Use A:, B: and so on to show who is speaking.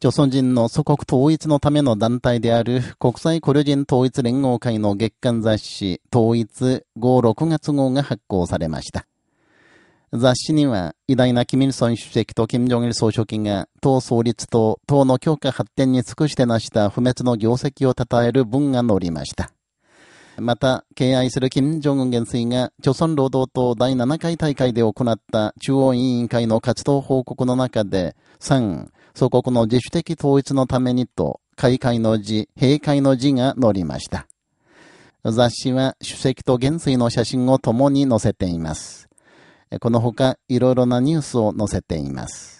A: 朝鮮人の祖国統一のための団体である国際コリョ人統一連合会の月刊雑誌統一号、6月号が発行されました。雑誌には偉大なキム・イルソン主席とキム・ジョンイル総書記が党創立と党の強化発展に尽くして成した不滅の業績を称える文が載りました。また、敬愛する金正恩元帥が、朝鮮労働党第7回大会で行った中央委員会の活動報告の中で、3、祖国の自主的統一のためにと、開会の字、閉会の字が載りました。雑誌は主席と元帥の写真を共に載せています。このほか、いろいろなニュースを載せています。